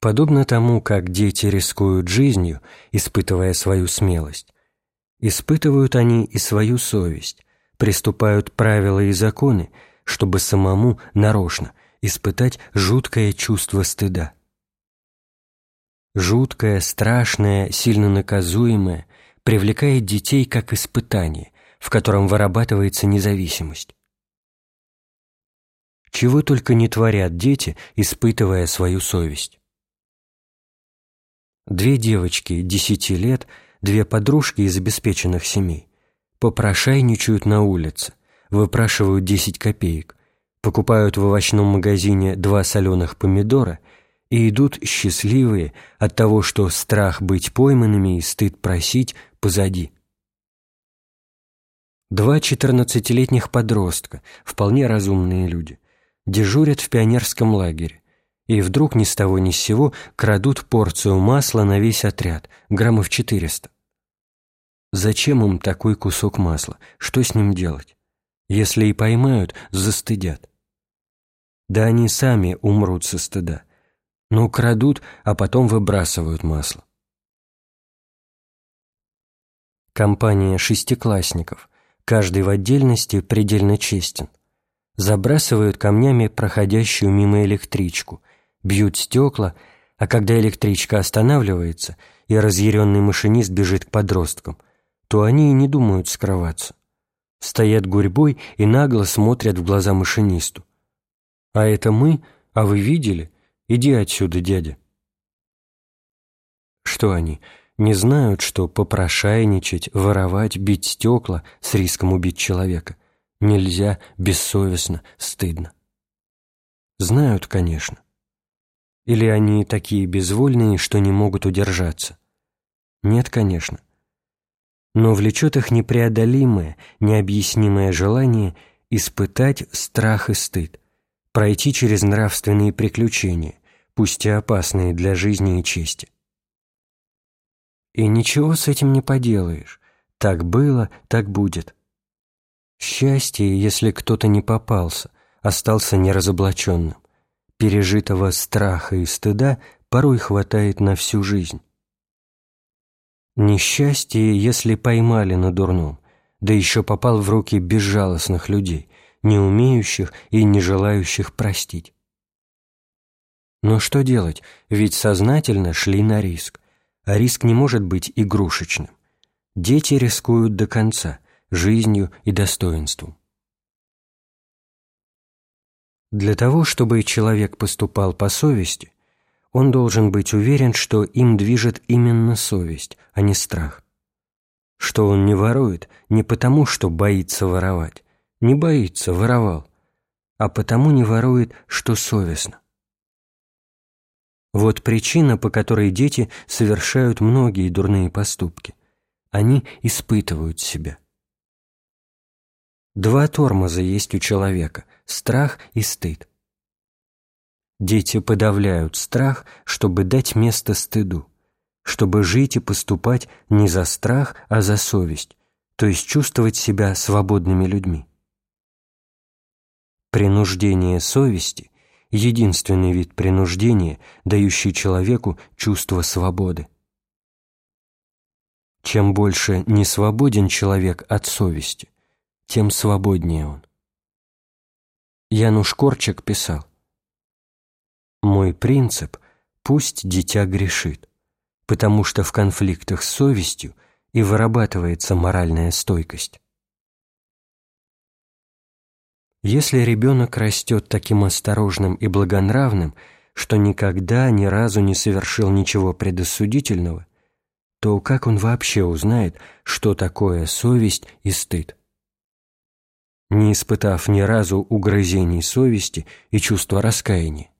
Подобно тому, как дети рискуют жизнью, испытывая свою смелость, испытывают они и свою совесть, приступают правила и законы, чтобы самому нарочно испытать жуткое чувство стыда. Жуткое, страшное, сильно наказуемое привлекает детей как испытание, в котором вырабатывается независимость. Чего только не творят дети, испытывая свою совесть. Две девочки десяти лет, две подружки из обеспеченных семей, попрошайничают на улице, выпрашивают десять копеек, покупают в овощном магазине два соленых помидора и идут счастливые от того, что страх быть пойманными и стыд просить позади. Два четырнадцатилетних подростка, вполне разумные люди, дежурят в пионерском лагере, и вдруг ни с того ни с сего крадут порцию масла на весь отряд, граммов четыреста. Зачем им такой кусок масла? Что с ним делать? Если и поймают, застыдят. Да они сами умрут со стыда. Ну, крадут, а потом выбрасывают масло. Компания шестиклассников, каждый в отдельности предельно честен, забрасывают камнями проходящую мимо электричку, бьют стекла, а когда электричка останавливается и разъяренный машинист бежит к подросткам, то они и не думают скрываться. Стоят гурьбой и нагло смотрят в глаза машинисту. «А это мы? А вы видели? Иди отсюда, дядя». Что они, не знают, что попрошайничать, воровать, бить стекла с риском убить человека нельзя, бессовестно, стыдно? Знают, конечно. Или они такие безвольные, что не могут удержаться? Нет, конечно. Но влечет их непреодолимое, необъяснимое желание испытать страх и стыд, пройти через нравственные приключения, пусть и опасные для жизни и чести. И ничего с этим не поделаешь. Так было, так будет. Счастье, если кто-то не попался, остался неразоблаченным пережитого страха и стыда порой хватает на всю жизнь. Несчастье, если поймали на дурном, да еще попал в руки безжалостных людей, не умеющих и не желающих простить. Но что делать, ведь сознательно шли на риск, а риск не может быть игрушечным. Дети рискуют до конца, жизнью и достоинством. Для того, чтобы человек поступал по совести, он должен быть уверен, что им движет именно совесть, а не страх. Что он не ворует не потому, что боится воровать, не боится, воровал, а потому не ворует, что совестно. Вот причина, по которой дети совершают многие дурные поступки. Они испытывают себя. Два тормоза есть у человека – страх и стыд. Дети подавляют страх, чтобы дать место стыду, чтобы жить и поступать не за страх, а за совесть, то есть чувствовать себя свободными людьми. Принуждение совести – единственный вид принуждения, дающий человеку чувство свободы. Чем больше не свободен человек от совести, тем свободнее он. Януш Корчик писал «Мой принцип – пусть дитя грешит, потому что в конфликтах с совестью и вырабатывается моральная стойкость». Если ребенок растет таким осторожным и благонравным, что никогда ни разу не совершил ничего предосудительного, то как он вообще узнает, что такое совесть и стыд? Не испытав ни разу угрызений совести и чувства раскаяния.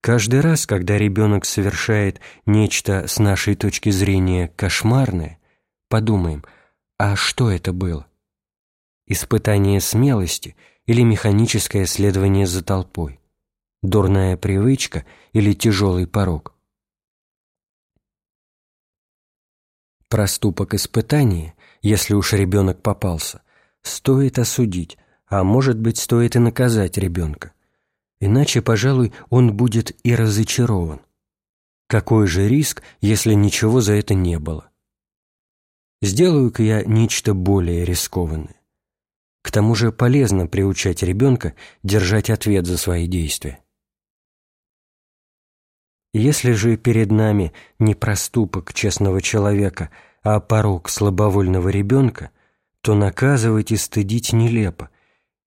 Каждый раз, когда ребенок совершает нечто с нашей точки зрения кошмарное, подумаем, а что это было? Испытание смелости или механическое следование за толпой? Дурная привычка или тяжелый порог? Проступок испытания если уж ребенок попался, стоит осудить, а может быть, стоит и наказать ребенка. Иначе, пожалуй, он будет и разочарован. Какой же риск, если ничего за это не было? Сделаю-ка я нечто более рискованное. К тому же полезно приучать ребенка держать ответ за свои действия. Если же перед нами не проступок честного человека, а порог слабовольного ребенка, то наказывать и стыдить нелепо,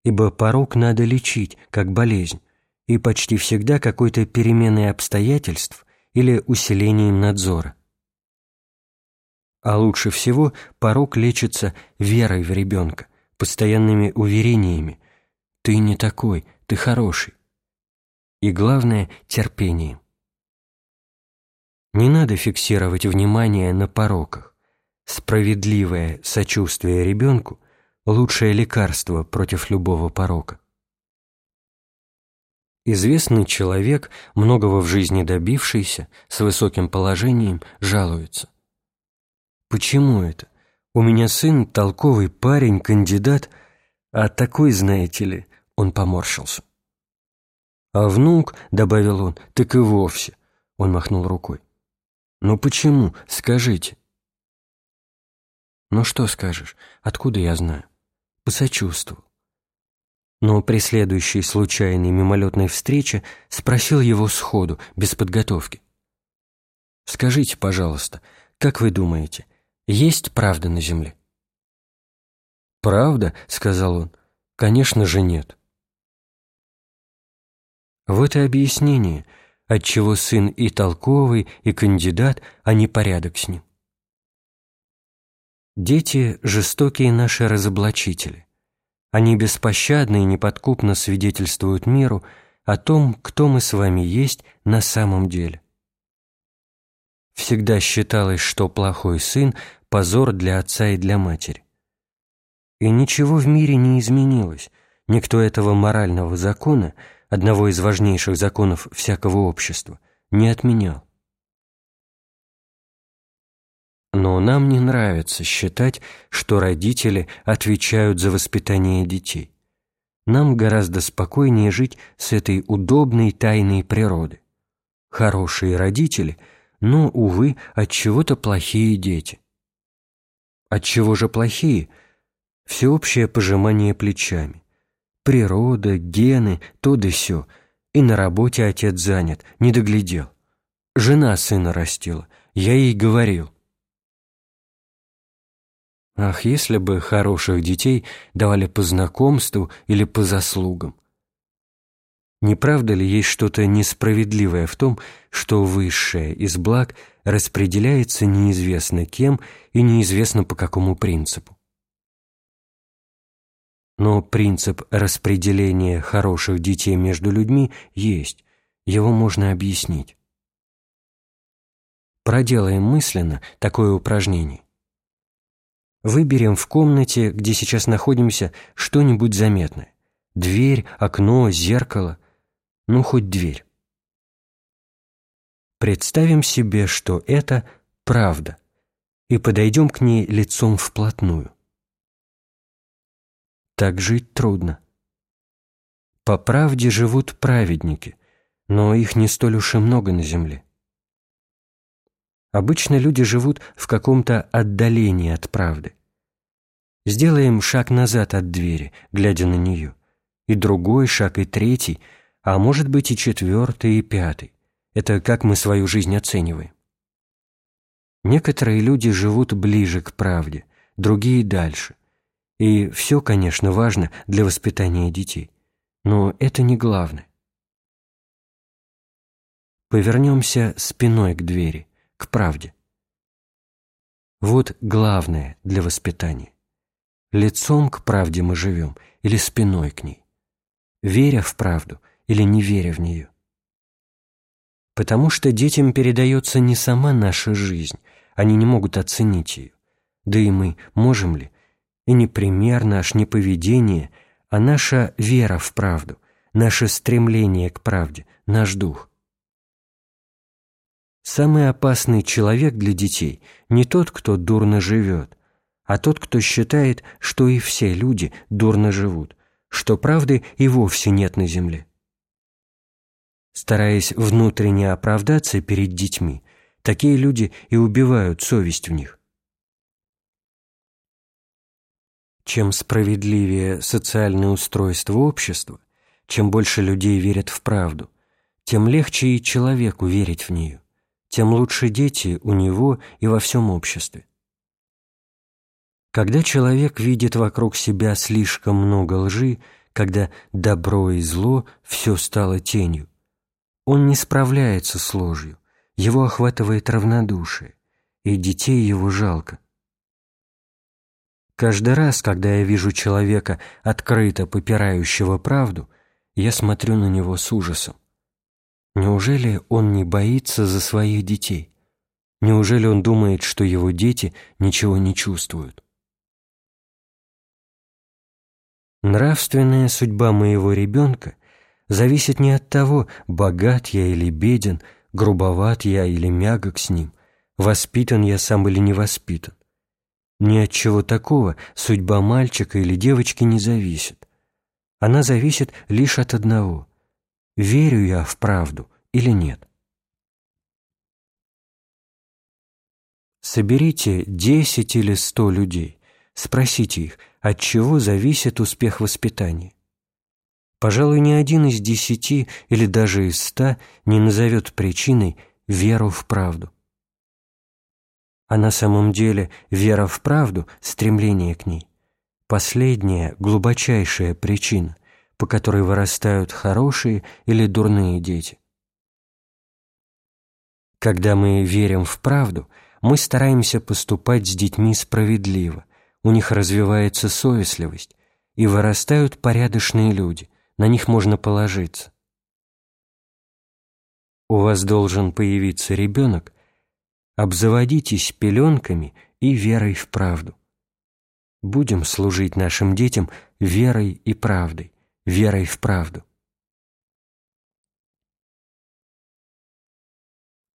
ибо порог надо лечить, как болезнь, и почти всегда какой-то переменой обстоятельств или усилением надзора. А лучше всего порог лечится верой в ребенка, постоянными уверениями «ты не такой, ты хороший». И главное – терпением. Не надо фиксировать внимание на пороках. Справедливое сочувствие ребенку – лучшее лекарство против любого порока. Известный человек, многого в жизни добившийся, с высоким положением, жалуется. Почему это? У меня сын толковый парень, кандидат, а такой, знаете ли, он поморщился. А внук, добавил он, так и вовсе, он махнул рукой. Ну почему, скажите. Ну что скажешь, откуда я знаю? Посочувствовал. Но при следующей случайной мимолетной встрече спросил его сходу, без подготовки. «Скажите, пожалуйста, как вы думаете, есть правда на земле?» «Правда?» — сказал он. «Конечно же нет». Вот и объяснение, отчего сын и толковый, и кандидат, а не порядок с ним. Дети – жестокие наши разоблачители. Они беспощадно и неподкупно свидетельствуют миру о том, кто мы с вами есть на самом деле. Всегда считалось, что плохой сын – позор для отца и для матери. И ничего в мире не изменилось, никто этого морального закона, одного из важнейших законов всякого общества, не отменял. Но нам не нравится считать, что родители отвечают за воспитание детей. Нам гораздо спокойнее жить с этой удобной тайной природы. Хорошие родители – но, увы, от чего-то плохие дети. От чего же плохие? Всеобщее пожимание плечами. Природа, гены, то да сё. И на работе отец занят, не доглядел. Жена сына растила, я ей говорил. Ах, если бы хороших детей давали по знакомству или по заслугам. Не правда ли есть что-то несправедливое в том, что высшее из благ распределяется неизвестно кем и неизвестно по какому принципу? Но принцип распределения хороших детей между людьми есть, его можно объяснить. Проделаем мысленно такое упражнение. Выберем в комнате, где сейчас находимся, что-нибудь заметное. Дверь, окно, зеркало, ну хоть дверь. Представим себе, что это правда, и подойдем к ней лицом вплотную. Так жить трудно. По правде живут праведники, но их не столь уж и много на земле. Обычно люди живут в каком-то отдалении от правды. Сделаем шаг назад от двери, глядя на нее, и другой шаг, и третий — а может быть и четвертый, и пятый. Это как мы свою жизнь оцениваем. Некоторые люди живут ближе к правде, другие дальше. И все, конечно, важно для воспитания детей. Но это не главное. Повернемся спиной к двери, к правде. Вот главное для воспитания. Лицом к правде мы живем или спиной к ней. Веря в правду – или не веря в нее. Потому что детям передается не сама наша жизнь, они не могут оценить ее. Да и мы можем ли? И не пример наш, не поведение, а наша вера в правду, наше стремление к правде, наш дух. Самый опасный человек для детей не тот, кто дурно живет, а тот, кто считает, что и все люди дурно живут, что правды и вовсе нет на земле. Стараясь внутренне оправдаться перед детьми, такие люди и убивают совесть в них. Чем справедливее социальное устройство общества, чем больше людей верят в правду, тем легче и человеку верить в нее, тем лучше дети у него и во всем обществе. Когда человек видит вокруг себя слишком много лжи, когда добро и зло все стало тенью, он не справляется с ложью, его охватывает равнодушие, и детей его жалко. Каждый раз, когда я вижу человека, открыто попирающего правду, я смотрю на него с ужасом. Неужели он не боится за своих детей? Неужели он думает, что его дети ничего не чувствуют? Нравственная судьба моего ребенка зависит не от того, богат я или беден, грубоват я или мягок с ним, воспитан я сам или не воспитан. Ни от чего такого судьба мальчика или девочки не зависит. Она зависит лишь от одного – верю я в правду или нет. Соберите десять или сто людей, спросите их, от чего зависит успех воспитания. Пожалуй, ни один из десяти или даже из ста не назовет причиной веру в правду. А на самом деле вера в правду, стремление к ней – последняя, глубочайшая причина, по которой вырастают хорошие или дурные дети. Когда мы верим в правду, мы стараемся поступать с детьми справедливо, у них развивается совестливость, и вырастают порядочные люди, на них можно положиться. У вас должен появиться ребенок, обзаводитесь пеленками и верой в правду. Будем служить нашим детям верой и правдой, верой в правду.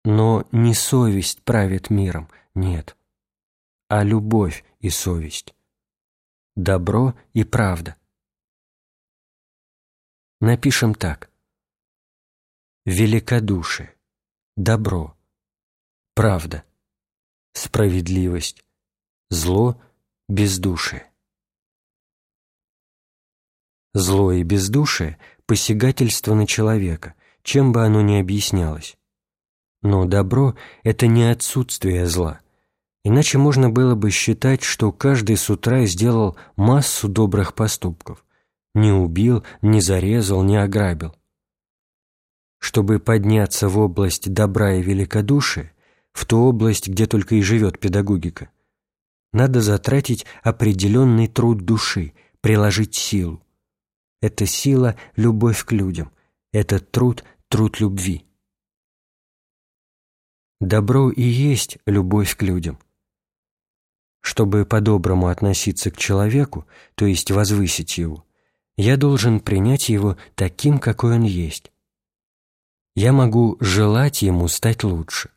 Но не совесть правит миром, нет, а любовь и совесть, добро и правда. Напишем так. Великодушие, добро, правда, справедливость, зло, бездушие. Зло и бездушие – посягательство на человека, чем бы оно ни объяснялось. Но добро – это не отсутствие зла. Иначе можно было бы считать, что каждый с утра сделал массу добрых поступков. Не убил, не зарезал, не ограбил. Чтобы подняться в область добра и великодушия, в ту область, где только и живет педагогика, надо затратить определенный труд души, приложить силу. Эта сила – любовь к людям, этот труд – труд любви. Добро и есть любовь к людям. Чтобы по-доброму относиться к человеку, то есть возвысить его, я должен принять его таким, какой он есть. Я могу желать ему стать лучше,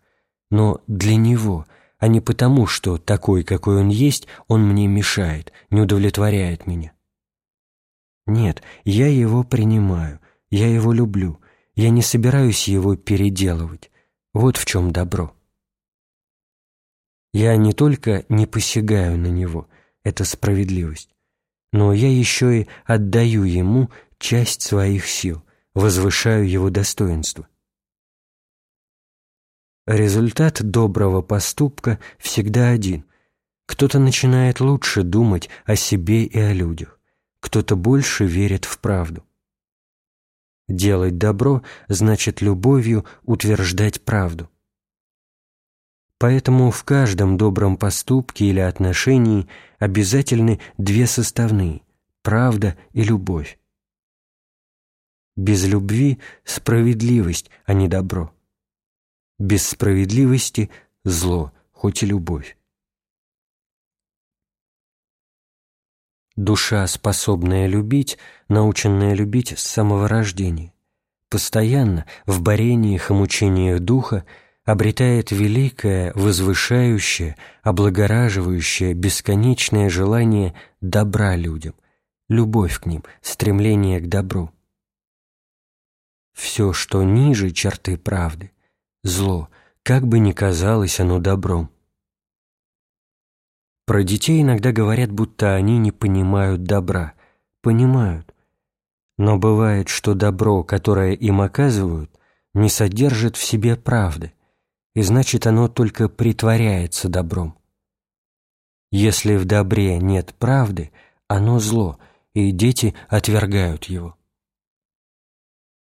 но для него, а не потому, что такой, какой он есть, он мне мешает, не удовлетворяет меня. Нет, я его принимаю, я его люблю, я не собираюсь его переделывать. Вот в чем добро. Я не только не посягаю на него, это справедливость, но я еще и отдаю ему часть своих сил, возвышаю его достоинство. Результат доброго поступка всегда один. Кто-то начинает лучше думать о себе и о людях, кто-то больше верит в правду. Делать добро значит любовью утверждать правду. Поэтому в каждом добром поступке или отношении обязательны две составные – правда и любовь. Без любви – справедливость, а не добро. Без справедливости – зло, хоть и любовь. Душа, способная любить, наученная любить с самого рождения, постоянно в борениях и мучениях духа обретает великое, возвышающее, облагораживающее, бесконечное желание добра людям, любовь к ним, стремление к добру. все, что ниже черты правды, зло, как бы ни казалось оно добром. Про детей иногда говорят, будто они не понимают добра. Понимают. Но бывает, что добро, которое им оказывают, не содержит в себе правды, и значит оно только притворяется добром. Если в добре нет правды, оно зло, и дети отвергают его.